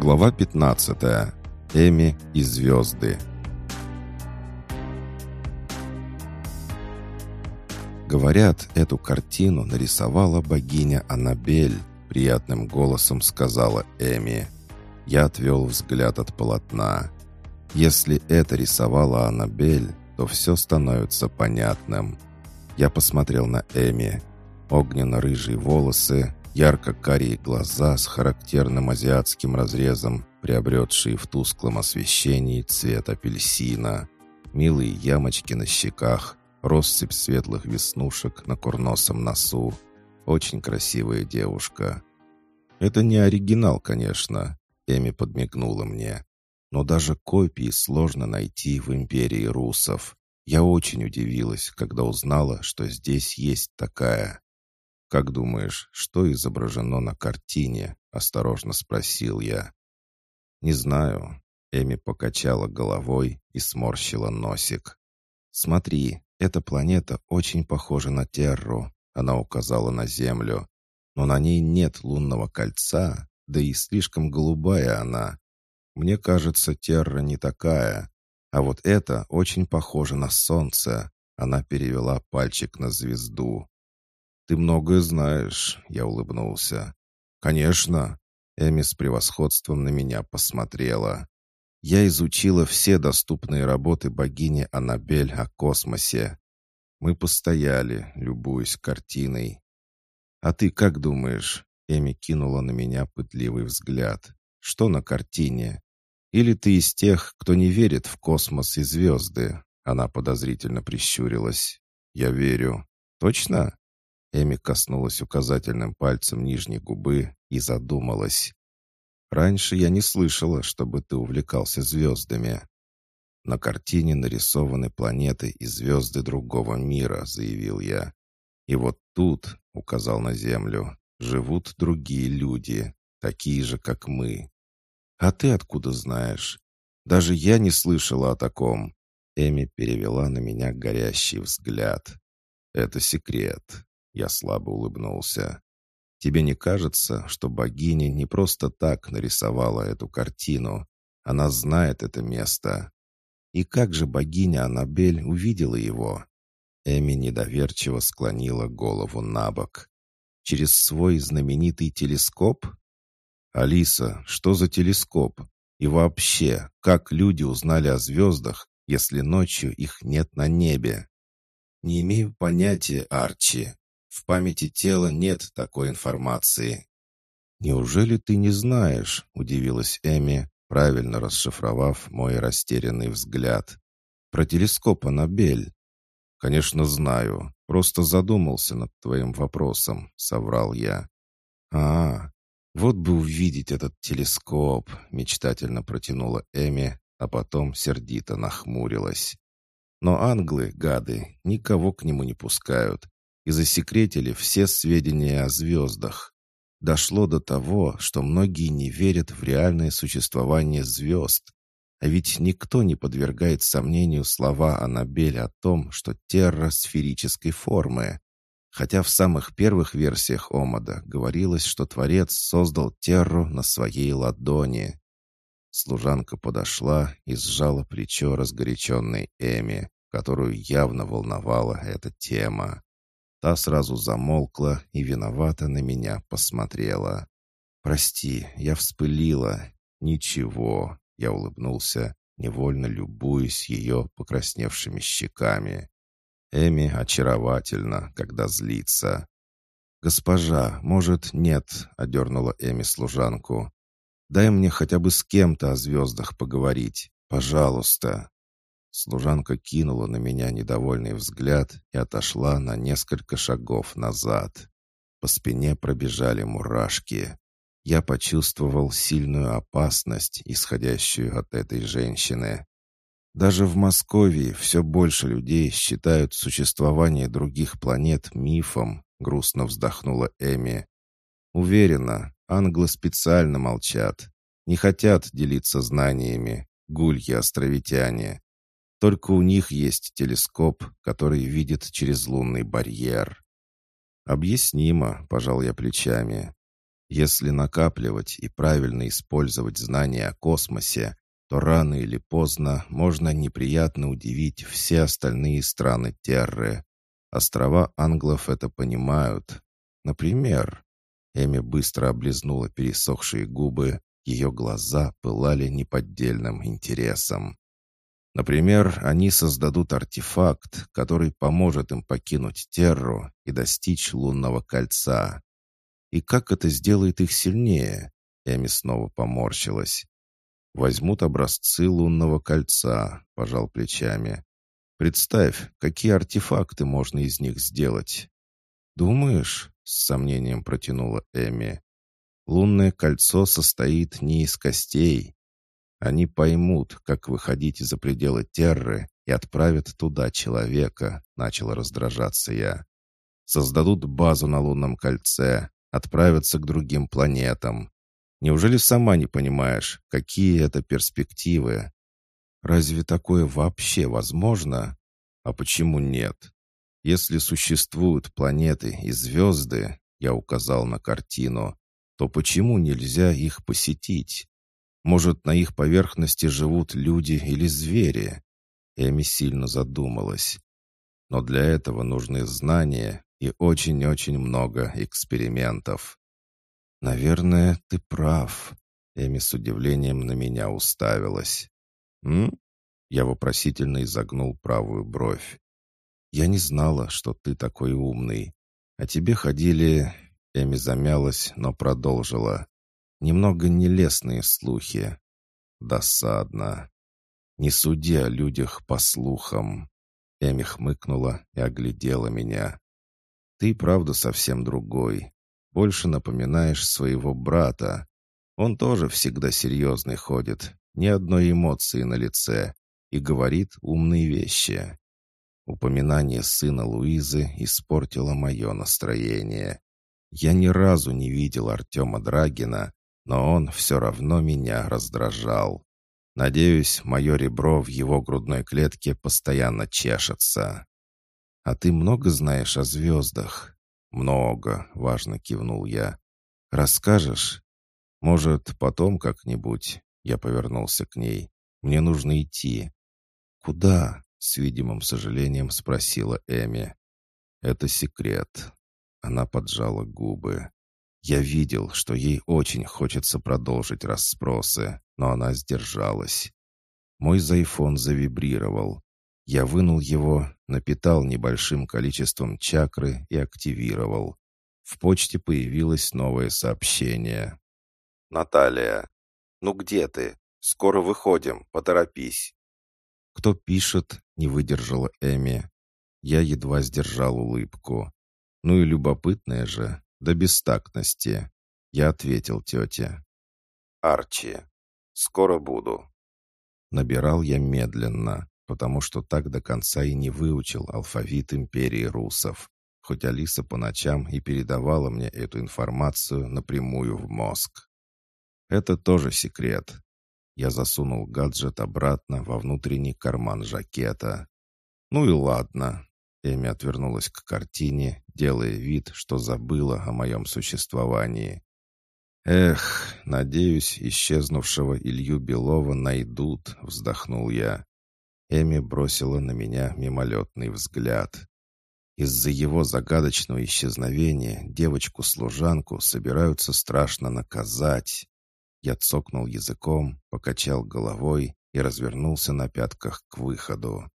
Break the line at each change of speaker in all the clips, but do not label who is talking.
Глава 15. Эми и звезды. Говорят, эту картину нарисовала богиня Анабель, приятным голосом сказала Эми. Я отвел взгляд от полотна. Если это рисовала Анабель, то все становится понятным. Я посмотрел на Эми. Огненно-рыжие волосы, ярко-карие глаза с характерным азиатским разрезом, приобретшие в тусклом освещении цвет апельсина, милые ямочки на щеках, россыпь светлых веснушек на курносом носу. Очень красивая девушка. Это не оригинал, конечно, Эми подмигнула мне. Но даже копии сложно найти в империи русов. Я очень удивилась, когда узнала, что здесь есть такая. «Как думаешь, что изображено на картине?» — осторожно спросил я. «Не знаю». Эми покачала головой и сморщила носик. «Смотри, эта планета очень похожа на Терру», — она указала на Землю. «Но на ней нет лунного кольца, да и слишком голубая она. Мне кажется, Терра не такая. А вот это очень похоже на Солнце». Она перевела пальчик на звезду. «Ты многое знаешь», — я улыбнулся. «Конечно». Эми с превосходством на меня посмотрела. Я изучила все доступные работы богини Анабель о космосе. Мы постояли, любуясь картиной. «А ты как думаешь?» Эми кинула на меня пытливый взгляд. «Что на картине? Или ты из тех, кто не верит в космос и звезды?» Она подозрительно прищурилась. «Я верю». «Точно?» Эми коснулась указательным пальцем нижней губы и задумалась. «Раньше я не слышала, чтобы ты увлекался звездами». «На картине нарисованы планеты и звезды другого мира», — заявил я. «И вот тут», — указал на Землю, — «живут другие люди, такие же, как мы». «А ты откуда знаешь?» «Даже я не слышала о таком». Эми перевела на меня горящий взгляд. «Это секрет. Я слабо улыбнулся. «Тебе не кажется, что богиня не просто так нарисовала эту картину? Она знает это место. И как же богиня Аннабель увидела его?» Эми недоверчиво склонила голову на бок. «Через свой знаменитый телескоп?» «Алиса, что за телескоп? И вообще, как люди узнали о звездах, если ночью их нет на небе?» «Не имею понятия, Арчи. В памяти тела нет такой информации. «Неужели ты не знаешь?» — удивилась Эми, правильно расшифровав мой растерянный взгляд. «Про телескоп Анабель». «Конечно, знаю. Просто задумался над твоим вопросом», — соврал я. «А, вот бы увидеть этот телескоп», — мечтательно протянула Эми, а потом сердито нахмурилась. Но англы, гады, никого к нему не пускают и засекретили все сведения о звездах. Дошло до того, что многие не верят в реальное существование звезд. А ведь никто не подвергает сомнению слова Аннабель о том, что Терра сферической формы. Хотя в самых первых версиях Омада говорилось, что Творец создал Терру на своей ладони. Служанка подошла и сжала плечо разгоряченной Эми, которую явно волновала эта тема. Та сразу замолкла и виновато на меня посмотрела. «Прости, я вспылила». «Ничего», — я улыбнулся, невольно любуясь ее покрасневшими щеками. Эми очаровательно, когда злится. «Госпожа, может, нет», — одернула Эми служанку. «Дай мне хотя бы с кем-то о звездах поговорить. Пожалуйста». Служанка кинула на меня недовольный взгляд и отошла на несколько шагов назад. По спине пробежали мурашки. Я почувствовал сильную опасность, исходящую от этой женщины. Даже в Москве все больше людей считают существование других планет мифом, грустно вздохнула Эми. Уверена, англы специально молчат, не хотят делиться знаниями, гульи-островитяне. Только у них есть телескоп, который видит через лунный барьер. «Объяснимо», — пожал я плечами. Если накапливать и правильно использовать знания о космосе, то рано или поздно можно неприятно удивить все остальные страны Терры. Острова англов это понимают. Например, Эми быстро облизнула пересохшие губы, ее глаза пылали неподдельным интересом. Например, они создадут артефакт, который поможет им покинуть Терру и достичь лунного кольца. И как это сделает их сильнее? Эми снова поморщилась. Возьмут образцы лунного кольца, пожал плечами. Представь, какие артефакты можно из них сделать. Думаешь? С сомнением протянула Эми. Лунное кольцо состоит не из костей. Они поймут, как выходить за пределы Терры и отправят туда человека, начал раздражаться я. Создадут базу на лунном кольце, отправятся к другим планетам. Неужели сама не понимаешь, какие это перспективы? Разве такое вообще возможно? А почему нет? Если существуют планеты и звезды, я указал на картину, то почему нельзя их посетить? Может, на их поверхности живут люди или звери? Эми сильно задумалась. Но для этого нужны знания и очень-очень много экспериментов. «Наверное, ты прав», — Эми с удивлением на меня уставилась. «М?» — я вопросительно изогнул правую бровь. «Я не знала, что ты такой умный. А тебе ходили...» Эми замялась, но продолжила. «Немного нелестные слухи. Досадно. Не суди о людях по слухам». Эми хмыкнула и оглядела меня. «Ты, правда, совсем другой больше напоминаешь своего брата. Он тоже всегда серьезный ходит, ни одной эмоции на лице и говорит умные вещи. Упоминание сына Луизы испортило мое настроение. Я ни разу не видел Артема Драгина, но он все равно меня раздражал. Надеюсь, мое ребро в его грудной клетке постоянно чешется. «А ты много знаешь о звездах?» «Много», — важно кивнул я. «Расскажешь?» «Может, потом как-нибудь?» Я повернулся к ней. «Мне нужно идти». «Куда?» — с видимым сожалением спросила Эми. «Это секрет». Она поджала губы. Я видел, что ей очень хочется продолжить расспросы, но она сдержалась. Мой зайфон завибрировал. Я вынул его, напитал небольшим количеством чакры и активировал. В почте появилось новое сообщение. «Наталья, ну где ты? Скоро выходим, поторопись». «Кто пишет?» — не выдержала Эми. Я едва сдержал улыбку. «Ну и любопытная же, до бестактности». Я ответил тете. «Арчи, скоро буду». Набирал я медленно потому что так до конца и не выучил алфавит империи русов, хоть Алиса по ночам и передавала мне эту информацию напрямую в мозг. Это тоже секрет. Я засунул гаджет обратно во внутренний карман жакета. Ну и ладно. Эми отвернулась к картине, делая вид, что забыла о моем существовании. «Эх, надеюсь, исчезнувшего Илью Белова найдут», — вздохнул я. Эми бросила на меня мимолетный взгляд. Из-за его загадочного исчезновения девочку-служанку собираются страшно наказать. Я цокнул языком, покачал головой и развернулся на пятках к выходу.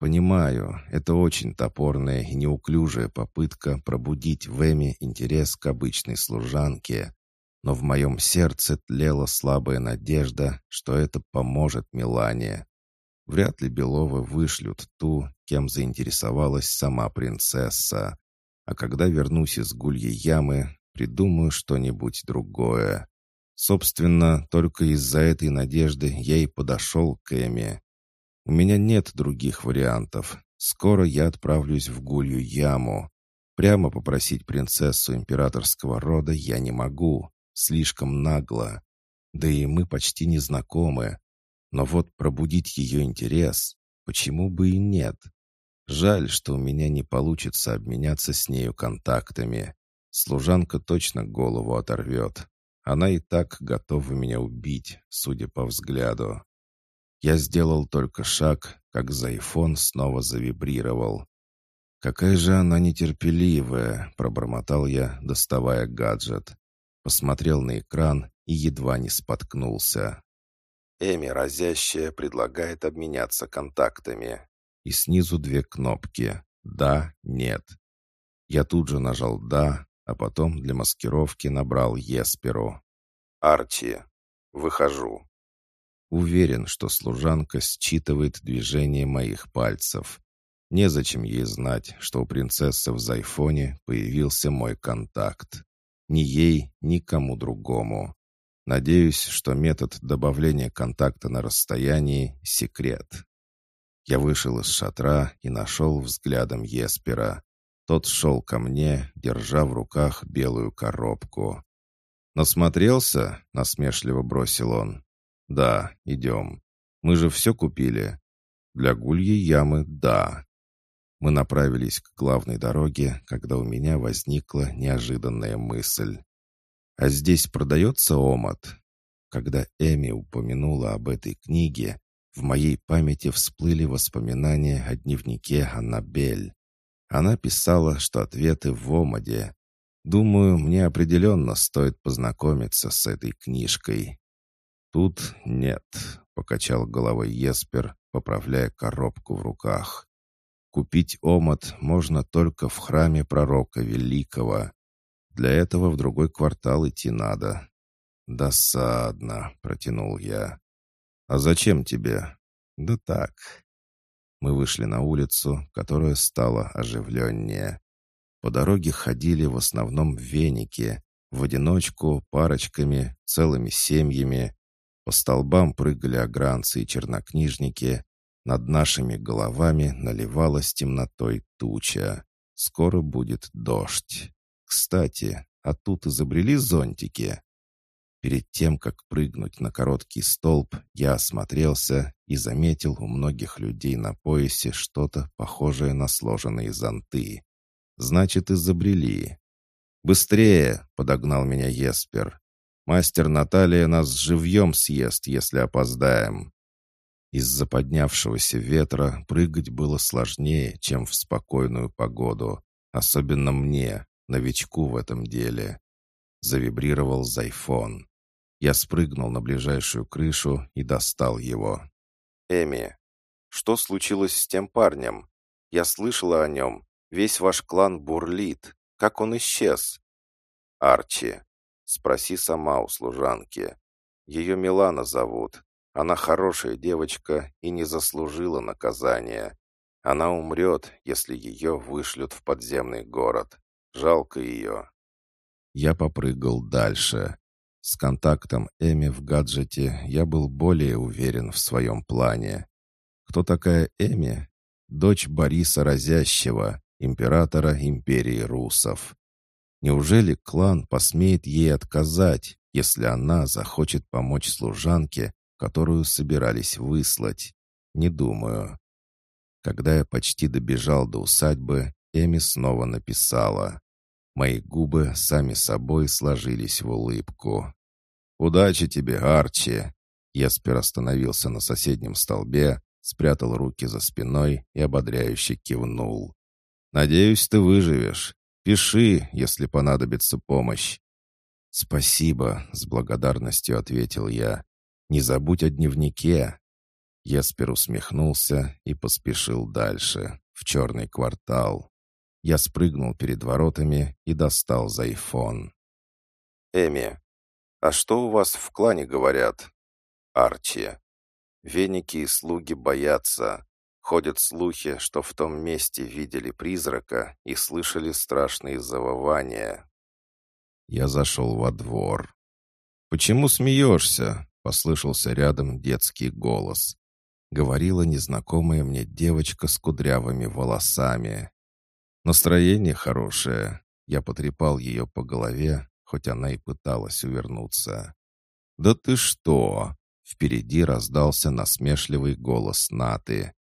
Понимаю, это очень топорная и неуклюжая попытка пробудить в Эми интерес к обычной служанке, но в моем сердце тлела слабая надежда, что это поможет Милане. Вряд ли Белова вышлют ту, кем заинтересовалась сама принцесса. А когда вернусь из гульей ямы, придумаю что-нибудь другое. Собственно, только из-за этой надежды я и подошел к Эми. У меня нет других вариантов. Скоро я отправлюсь в гулью яму. Прямо попросить принцессу императорского рода я не могу. Слишком нагло. Да и мы почти не знакомы. Но вот пробудить ее интерес, почему бы и нет? Жаль, что у меня не получится обменяться с нею контактами. Служанка точно голову оторвет. Она и так готова меня убить, судя по взгляду. Я сделал только шаг, как Зайфон снова завибрировал. «Какая же она нетерпеливая!» — пробормотал я, доставая гаджет. Посмотрел на экран и едва не споткнулся. Эми, разящая, предлагает обменяться контактами. И снизу две кнопки «Да», «Нет». Я тут же нажал «Да», а потом для маскировки набрал Есперу. «Арчи, выхожу». Уверен, что служанка считывает движение моих пальцев. Незачем ей знать, что у принцессы в Зайфоне появился мой контакт. Ни ей, ни кому другому. Надеюсь, что метод добавления контакта на расстоянии — секрет. Я вышел из шатра и нашел взглядом Еспера. Тот шел ко мне, держа в руках белую коробку. «Насмотрелся?» — насмешливо бросил он. «Да, идем. Мы же все купили». «Для гульей ямы — да». Мы направились к главной дороге, когда у меня возникла неожиданная мысль. «А здесь продается омот?» Когда Эми упомянула об этой книге, в моей памяти всплыли воспоминания о дневнике Аннабель. Она писала, что ответы в омоде. Думаю, мне определенно стоит познакомиться с этой книжкой. Тут нет, покачал головой Еспер, поправляя коробку в руках. Купить омот можно только в храме пророка Великого. Для этого в другой квартал идти надо. «Досадно», — протянул я. «А зачем тебе?» «Да так, мы вышли на улицу, которая стала оживленнее. По дороге ходили в основном веники, в одиночку, парочками, целыми семьями. По столбам прыгали огранцы и чернокнижники. Над нашими головами наливалась темнотой туча. Скоро будет дождь. Кстати, а тут изобрели зонтики. Перед тем, как прыгнуть на короткий столб, я осмотрелся и заметил у многих людей на поясе что-то похожее на сложенные зонты. Значит, изобрели. «Быстрее!» — подогнал меня Еспер. «Мастер Наталья нас живьем съест, если опоздаем». Из-за поднявшегося ветра прыгать было сложнее, чем в спокойную погоду. Особенно мне, новичку в этом деле. Завибрировал зайфон. Я спрыгнул на ближайшую крышу и достал его. «Эми, что случилось с тем парнем? Я слышала о нем. Весь ваш клан бурлит. Как он исчез?» «Арчи, спроси сама у служанки. Ее Милана зовут. Она хорошая девочка и не заслужила наказания. Она умрет, если ее вышлют в подземный город. Жалко ее». Я попрыгал дальше. С контактом Эми в гаджете я был более уверен в своем плане. Кто такая Эми? Дочь Бориса Разящего, императора империи русов. Неужели клан посмеет ей отказать, если она захочет помочь служанке, которую собирались выслать? Не думаю. Когда я почти добежал до усадьбы, Эми снова написала. Мои губы сами собой сложились в улыбку. «Удачи тебе, Арчи!» Еспер остановился на соседнем столбе, спрятал руки за спиной и ободряюще кивнул. «Надеюсь, ты выживешь. Пиши, если понадобится помощь». «Спасибо», — с благодарностью ответил я. «Не забудь о дневнике». Еспер усмехнулся и поспешил дальше, в черный квартал. Я спрыгнул перед воротами и достал за айфон. «Эми, а что у вас в клане говорят?» «Арчи. Веники и слуги боятся. Ходят слухи, что в том месте видели призрака и слышали страшные завывания». Я зашел во двор. «Почему смеешься?» — послышался рядом детский голос. Говорила незнакомая мне девочка с кудрявыми волосами. Настроение хорошее. Я потрепал ее по голове, хоть она и пыталась увернуться. «Да ты что!» — впереди раздался насмешливый голос Наты.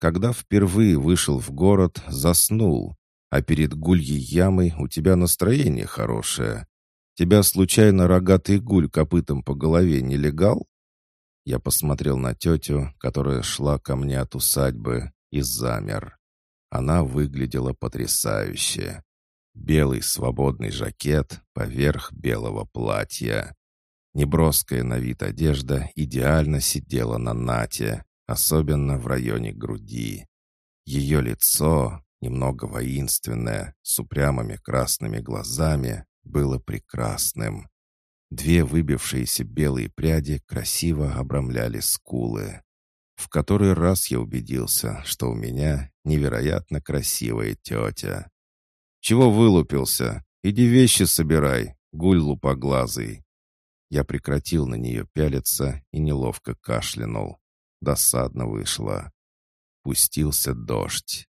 Когда впервые вышел в город, заснул. А перед гульей ямой у тебя настроение хорошее. Тебя случайно рогатый гуль копытом по голове не легал?» Я посмотрел на тетю, которая шла ко мне от усадьбы, и замер. Она выглядела потрясающе. Белый свободный жакет поверх белого платья. Неброская на вид одежда идеально сидела на Нате, особенно в районе груди. Ее лицо, немного воинственное, с упрямыми красными глазами, было прекрасным. Две выбившиеся белые пряди красиво обрамляли скулы. В который раз я убедился, что у меня невероятно красивая тетя. «Чего вылупился? Иди вещи собирай, гуль лупоглазый!» Я прекратил на нее пялиться и неловко кашлянул. Досадно вышло. Пустился дождь.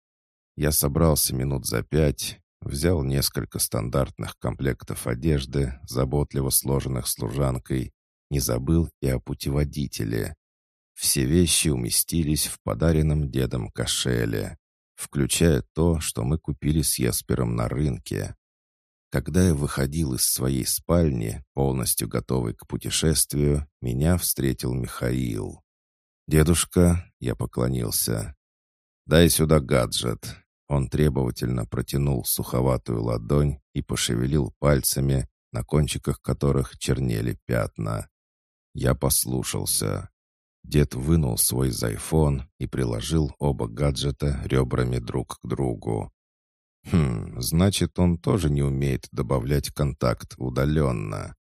Я собрался минут за пять, взял несколько стандартных комплектов одежды, заботливо сложенных служанкой, не забыл и о путеводителе. Все вещи уместились в подаренном дедом кошеле, включая то, что мы купили с Еспером на рынке. Когда я выходил из своей спальни, полностью готовый к путешествию, меня встретил Михаил. «Дедушка», — я поклонился, — «дай сюда гаджет». Он требовательно протянул суховатую ладонь и пошевелил пальцами, на кончиках которых чернели пятна. Я послушался. Дед вынул свой зайфон и приложил оба гаджета ребрами друг к другу. Хм, значит, он тоже не умеет добавлять контакт удаленно.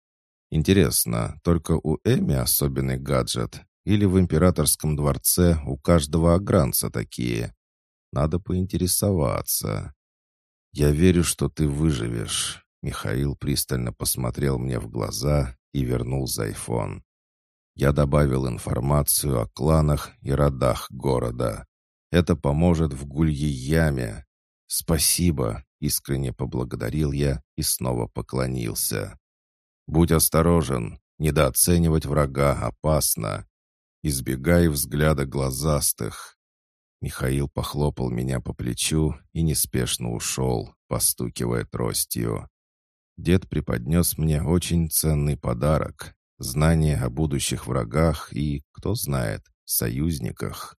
Интересно, только у Эми особенный гаджет или в императорском дворце у каждого агранца такие? Надо поинтересоваться. «Я верю, что ты выживешь». Михаил пристально посмотрел мне в глаза и вернул зайфон. Я добавил информацию о кланах и родах города. Это поможет в гулье яме. Спасибо, искренне поблагодарил я и снова поклонился. Будь осторожен, недооценивать врага опасно. Избегай взгляда глазастых. Михаил похлопал меня по плечу и неспешно ушел, постукивая тростью. Дед преподнес мне очень ценный подарок — знание о будущих врагах и, кто знает, союзниках.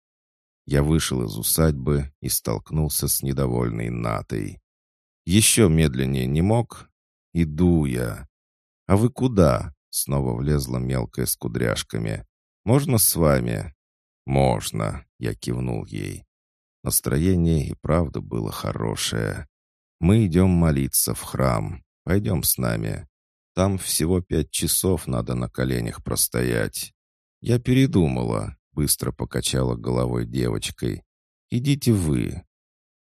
Я вышел из усадьбы и столкнулся с недовольной Натой. «Еще медленнее не мог? Иду я». «А вы куда?» — снова влезла мелкая с кудряшками. «Можно с вами?» «Можно», — я кивнул ей. Настроение и правда было хорошее. «Мы идем молиться в храм. Пойдем с нами. Там всего пять часов надо на коленях простоять». «Я передумала», — быстро покачала головой девочкой. «Идите вы».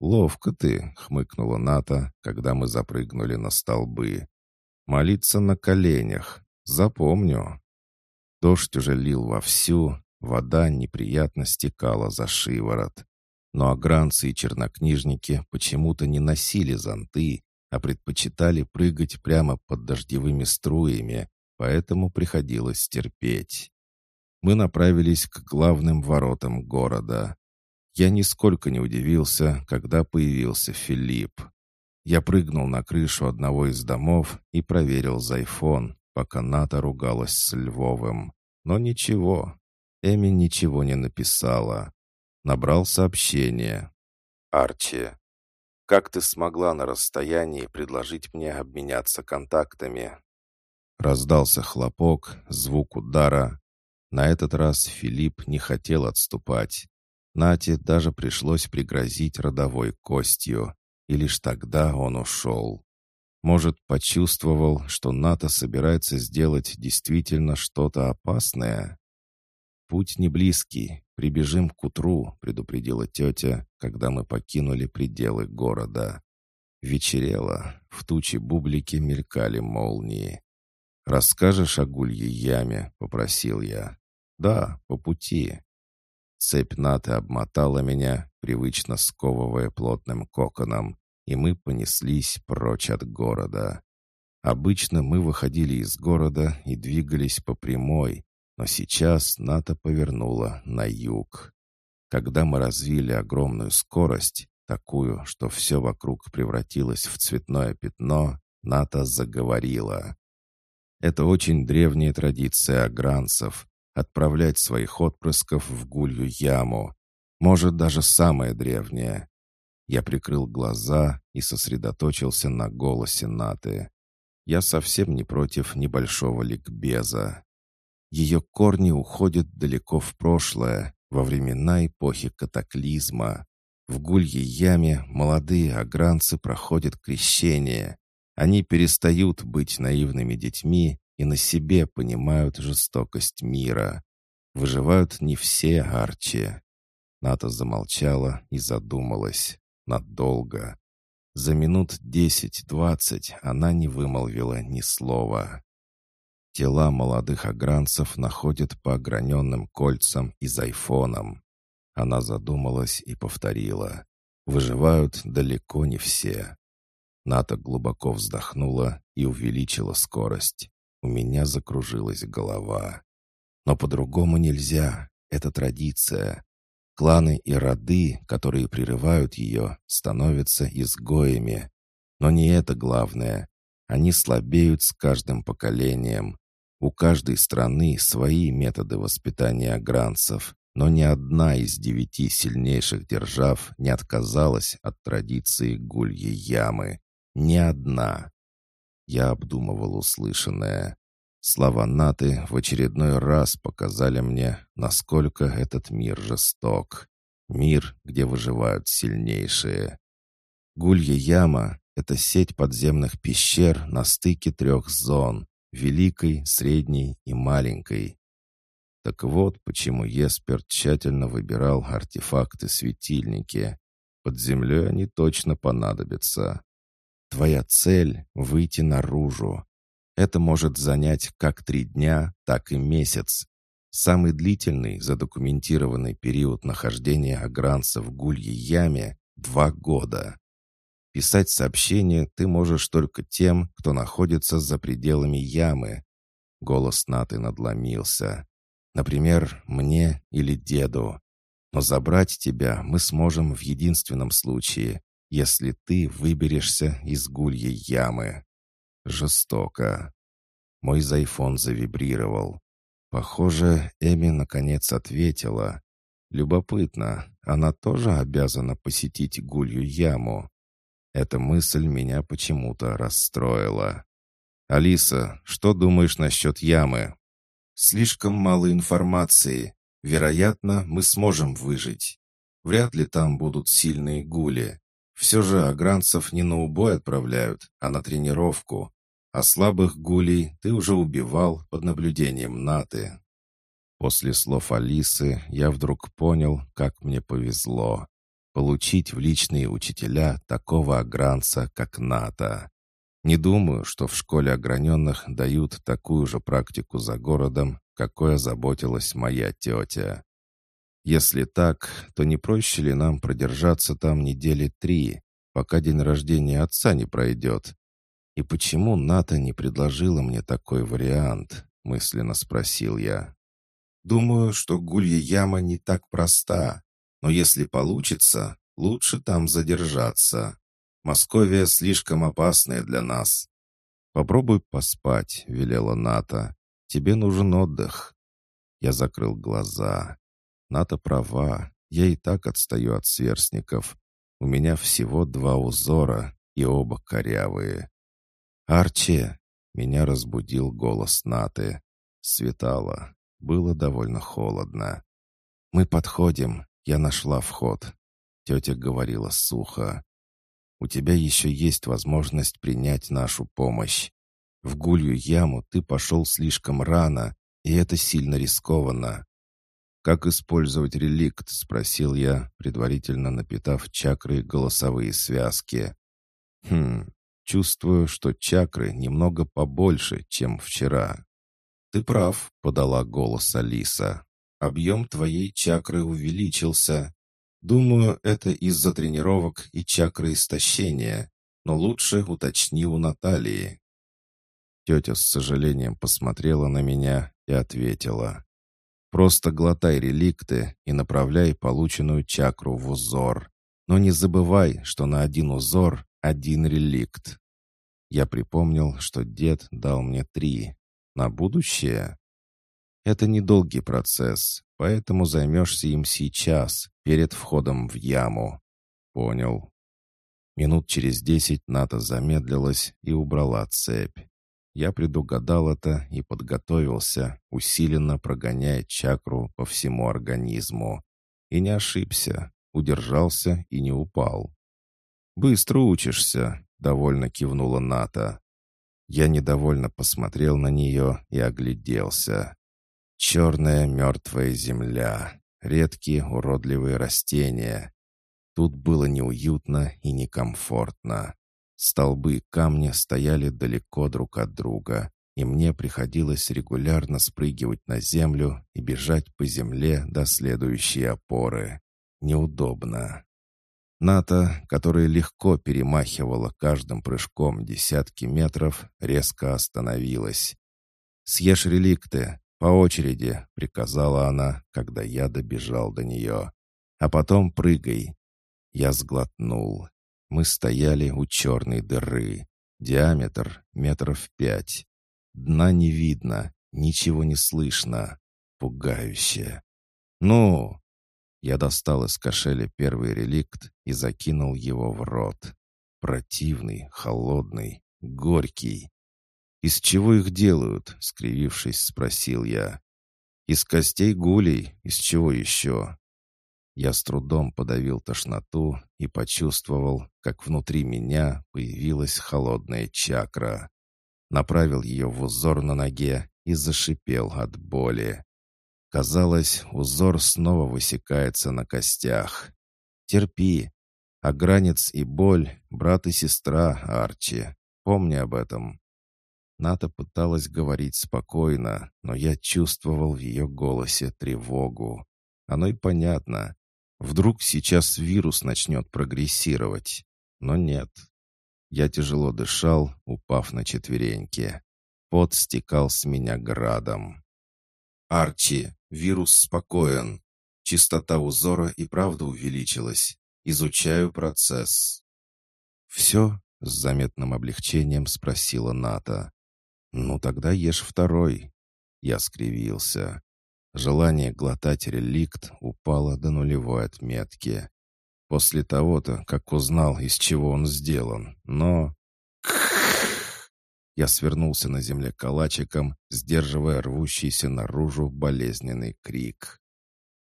«Ловко ты», — хмыкнула Ната, когда мы запрыгнули на столбы. «Молиться на коленях. Запомню». Дождь уже лил вовсю, Вода неприятно стекала за шиворот. Но агранцы и чернокнижники почему-то не носили зонты, а предпочитали прыгать прямо под дождевыми струями, поэтому приходилось терпеть. Мы направились к главным воротам города. Я нисколько не удивился, когда появился Филипп. Я прыгнул на крышу одного из домов и проверил зайфон, пока Ната ругалась с Львовым. Но ничего, Эми ничего не написала. Набрал сообщение. «Арчи, как ты смогла на расстоянии предложить мне обменяться контактами?» Раздался хлопок, звук удара. На этот раз Филипп не хотел отступать. Нате даже пришлось пригрозить родовой костью, и лишь тогда он ушел. Может, почувствовал, что НАТО собирается сделать действительно что-то опасное? «Путь не близкий. Прибежим к утру», — предупредила тетя, когда мы покинули пределы города. Вечерело, в тучи бублики мелькали молнии. «Расскажешь о гулье яме?» — попросил я. «Да, по пути». Цепь наты обмотала меня, привычно сковывая плотным коконом, и мы понеслись прочь от города. Обычно мы выходили из города и двигались по прямой, но сейчас НАТО повернула на юг. Когда мы развили огромную скорость, такую, что все вокруг превратилось в цветное пятно, Ната заговорила. Это очень древняя традиция агранцев — отправлять своих отпрысков в гулью яму. Может, даже самая древняя. Я прикрыл глаза и сосредоточился на голосе Наты. Я совсем не против небольшого ликбеза. Ее корни уходят далеко в прошлое, во времена эпохи катаклизма. В гульей яме молодые агранцы проходят крещение. Они перестают быть наивными детьми и на себе понимают жестокость мира. Выживают не все Арчи. Ната замолчала и задумалась. Надолго. За минут десять-двадцать она не вымолвила ни слова. Тела молодых агранцев находят по ограненным кольцам и айфоном. Она задумалась и повторила. Выживают далеко не все. Ната глубоко вздохнула и увеличила скорость. У меня закружилась голова. Но по-другому нельзя. Это традиция. Кланы и роды, которые прерывают ее, становятся изгоями. Но не это главное. Они слабеют с каждым поколением. У каждой страны свои методы воспитания агранцев, но ни одна из девяти сильнейших держав не отказалась от традиции гульей ямы. Ни одна. Я обдумывал услышанное. Слова Наты в очередной раз показали мне, насколько этот мир жесток. Мир, где выживают сильнейшие. Гулья яма — это сеть подземных пещер на стыке трех зон — великой, средней и маленькой. Так вот, почему Еспер тщательно выбирал артефакты-светильники. Под землей они точно понадобятся. Твоя цель — выйти наружу. Это может занять как три дня, так и месяц. Самый длительный задокументированный период нахождения агранца в гульей яме — два года. Писать сообщения ты можешь только тем, кто находится за пределами ямы. Голос Наты надломился. Например, мне или деду. Но забрать тебя мы сможем в единственном случае, если ты выберешься из гульей ямы. Жестоко. Мой зайфон завибрировал. Похоже, Эми наконец ответила. Любопытно, она тоже обязана посетить гулью яму. Эта мысль меня почему-то расстроила. «Алиса, что думаешь насчет ямы?» «Слишком мало информации. Вероятно, мы сможем выжить. Вряд ли там будут сильные гули. Все же агранцев не на убой отправляют, а на тренировку. А слабых гулей ты уже убивал под наблюдением Наты. После слов Алисы я вдруг понял, как мне повезло. Получить в личные учителя такого агранца, как Ната. Не думаю, что в школе ограненных дают такую же практику за городом, какой озаботилась моя тетя. Если так, то не проще ли нам продержаться там недели три, пока день рождения отца не пройдет? И почему Ната не предложила мне такой вариант? Мысленно спросил я. Думаю, что гулья яма не так проста, но если получится, лучше там задержаться. Московия слишком опасная для нас. Попробуй поспать, велела Ната. Тебе нужен отдых. Я закрыл глаза. Ната права, я и так отстаю от сверстников. У меня всего два узора, и оба корявые. «Арчи!» — меня разбудил голос Наты. Светало. Было довольно холодно. «Мы подходим. Я нашла вход». Тетя говорила сухо. «У тебя еще есть возможность принять нашу помощь. В гулью яму ты пошел слишком рано, и это сильно рискованно. «Как использовать реликт?» — спросил я, предварительно напитав чакры голосовые связки. «Хм, чувствую, что чакры немного побольше, чем вчера». «Ты прав», — подала голос Алиса. «Объем твоей чакры увеличился. Думаю, это из-за тренировок и чакры истощения, но лучше уточни у Натальи». Тетя с сожалением посмотрела на меня и ответила. Просто глотай реликты и направляй полученную чакру в узор. Но не забывай, что на один узор один реликт. Я припомнил, что дед дал мне три. На будущее? Это недолгий процесс, поэтому займешься им сейчас, перед входом в яму. Понял. Минут через десять Ната замедлилась и убрала цепь. Я предугадал это и подготовился, усиленно прогоняя чакру по всему организму. И не ошибся, удержался и не упал. «Быстро учишься», — довольно кивнула Ната. Я недовольно посмотрел на нее и огляделся. Черная мертвая земля, редкие уродливые растения, Тут было неуютно и некомфортно. Столбы и камни стояли далеко друг от друга, и мне приходилось регулярно спрыгивать на землю и бежать по земле до следующей опоры. Неудобно. Ната, которая легко перемахивала каждым прыжком десятки метров, резко остановилась. «Съешь реликты, по очереди», — приказала она, когда я добежал до нее. «А потом прыгай, я сглотнул. Мы стояли у черной дыры. Диаметр метров пять. Дна не видно, ничего не слышно. Пугающе. «Ну!» Я достал из кошеля первый реликт и закинул его в рот. Противный, холодный, горький. «Из чего их делают?» — скривившись, спросил я. «Из костей гулей. Из чего еще?» Я с трудом подавил тошноту и почувствовал, как внутри меня появилась холодная чакра. Направил ее в узор на ноге и зашипел от боли. Казалось, узор снова высекается на костях. «Терпи. А гранец и боль — брат и сестра, Арчи. Помни об этом». Ната пыталась говорить спокойно, но я чувствовал в ее голосе тревогу. Оно и понятно. Вдруг сейчас вирус начнет прогрессировать. Но нет. Я тяжело дышал, упав на четвереньки. Пот стекал с меня градом. «Арчи, вирус спокоен. Чистота узора и правда увеличилась. Изучаю процесс». «Все?» — с заметным облегчением спросила Ната. «Ну тогда ешь второй». Я скривился. Желание глотать реликт упало до нулевой отметки. После того-то, как узнал, из чего он сделан. Но... Я свернулся на земле калачиком, сдерживая рвущийся наружу болезненный крик.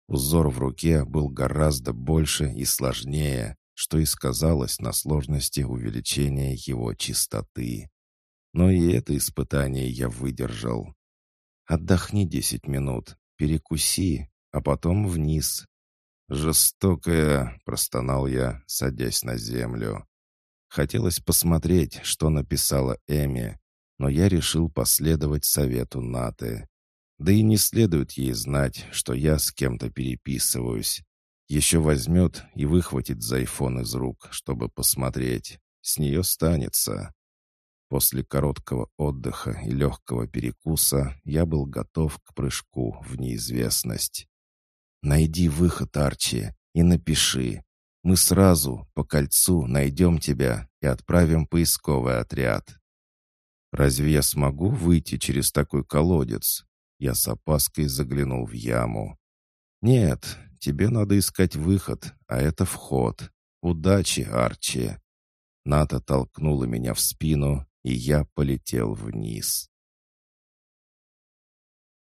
Узор в руке был гораздо больше и сложнее, что и сказалось на сложности увеличения его чистоты. Но и это испытание я выдержал. «Отдохни десять минут, перекуси, а потом вниз». «Жестокая», — простонал я, садясь на землю. Хотелось посмотреть, что написала Эми, но я решил последовать совету Наты. Да и не следует ей знать, что я с кем-то переписываюсь. Еще возьмет и выхватит за айфон из рук, чтобы посмотреть. С нее станется. После короткого отдыха и легкого перекуса я был готов к прыжку в неизвестность. «Найди выход, Арчи, и напиши. Мы сразу по кольцу найдем тебя и отправим поисковый отряд». «Разве я смогу выйти через такой колодец?» Я с опаской заглянул в яму. «Нет, тебе надо искать выход, а это вход. Удачи, Арчи!» Ната толкнула меня в спину, и я полетел вниз.